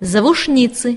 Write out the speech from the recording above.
завушницы.